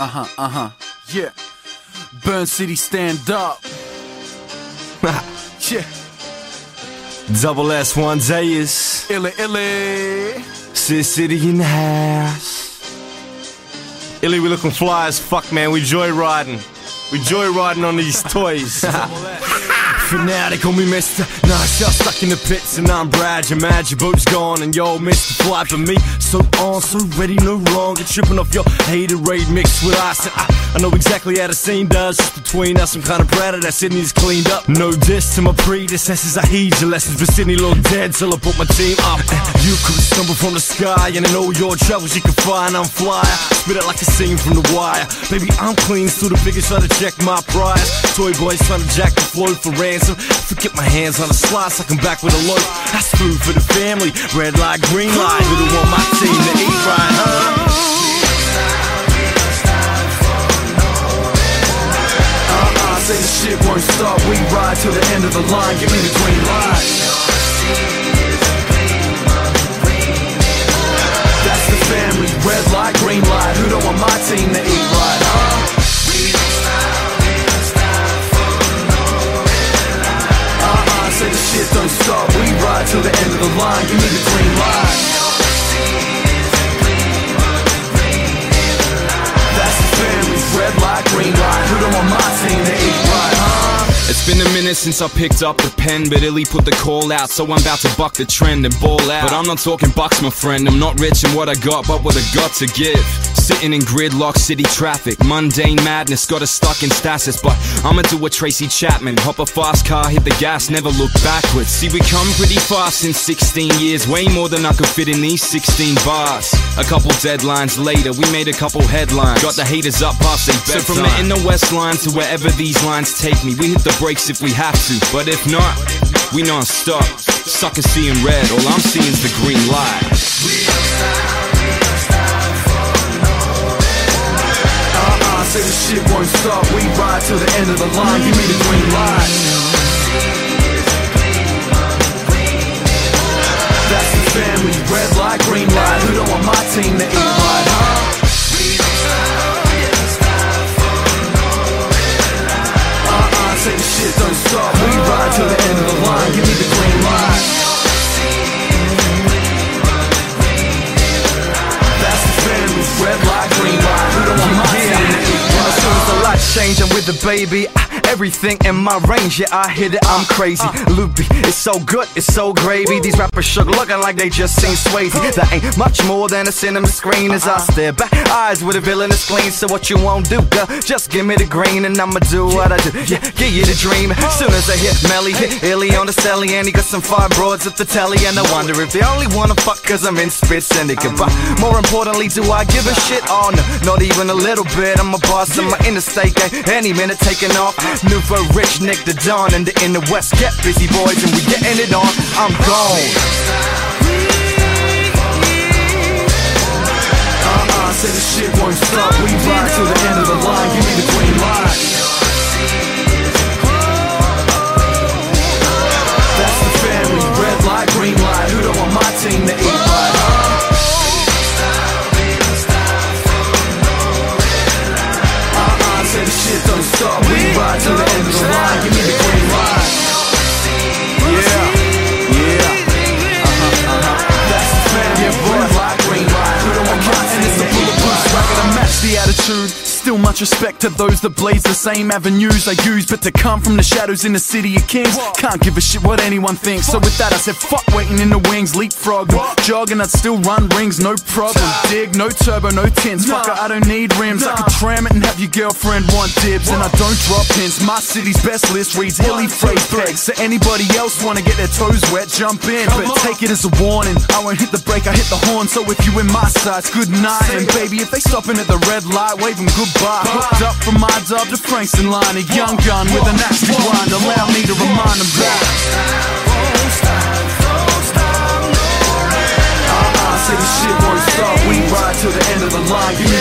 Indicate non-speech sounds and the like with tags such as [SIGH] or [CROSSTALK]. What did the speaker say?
Uh huh, uh huh. Yeah. Burn City, stand up. [LAUGHS] yeah. Double S one Zayas. Illy, illy. Sid City in the house. Illy, we looking fly as fuck, man. We joy riding. We joy riding on these [LAUGHS] toys. Call me Mr. Nah, shot stuck in the pits, and I'm Brad. Your your boat's gone, and yo, Mr. Fly for me. So on, so ready, no longer tripping off your hated raid mixed with ice. And I, I know exactly how the scene does. Just between us, I'm kinda proud of that Sydney's cleaned up. No diss to my predecessors, I heed your lessons. But Sydney look dead till I put my team up. [LAUGHS] You could stumble from the sky, and in all your travels, you can find I'm flyer. Spit it like a scene from the wire. Baby, I'm clean, still the biggest trying to check my prize. Toy boys trying to jack the flow for ransom. Forget my hands on the slice, I come back with a loaf. That's food for the family. Red light, green light. Who don't my team to eat right, huh? Uh-uh, say the shit won't stop. We ride till the end of the line. Give me the green light. Been a minute since I picked up the pen, but Illy put the call out, so I'm about to buck the trend and ball out. But I'm not talking bucks, my friend. I'm not rich in what I got, but what I got to give. Sitting in gridlock city traffic, mundane madness, got us stuck in stasis. But I'ma do a Tracy Chapman, hop a fast car, hit the gas, never look backwards. See, we come pretty fast in 16 years, way more than I could fit in these 16 bars. A couple deadlines later, we made a couple headlines. Got the haters up past they bedtime. So from the inner west line to wherever these lines take me, we hit the brakes if we have to. But if not, we non-stop. Suckers seeing red, all I'm seeing is the green light. Won't. We ride till the end of the line. Give me the green light. That's the family. Red light, green light. Who don't want my team to eat I'm with the baby. Ah. Everything in my range, yeah, I hit it, I'm crazy. Uh. Loopy, it's so good, it's so gravy. These rappers shook looking like they just seen Swayze. That ain't much more than a cinema screen as I uh-uh. stare back. Eyes with a villainous gleam, so what you won't do, girl? Just give me the green and I'ma do what I do. Yeah, give you the dream. Soon as I hit Melly, hit Illy on the celly, and he got some fire broads at the telly. And I wonder if they only wanna fuck cause I'm in Spit Syndicate. But more importantly, do I give a shit? Oh no, not even a little bit. I'm a boss in my interstate gang, any minute taking off. Uh-huh. Nouveau rich Nick the Don and the in the West get busy boys and we getting it on. I'm gone. Still much respect to those that blaze the same avenues I use, but to come from the shadows in the city of kings, can't give a shit what anyone thinks. So with that, I said fuck waiting in the wings, leapfrog, jogging, I'd still run rings, no problem. Dig, no turbo, no tints. Fucker, I don't need rims. I could tram it and have your girlfriend want dibs, and I don't drop hints. My city's best list reads illy phrase. So anybody else wanna get their toes wet, jump in, but take it as a warning. I won't hit the brake, I hit the horn. So if you in my sights, good night. And baby, if they stopping at the red light, wave them goodbye. Hooked up from my dub to Frankston line, a young gun with a nasty grind. Allow me to remind them that. Say the shit won't stop. We ride till the end of the line. Give me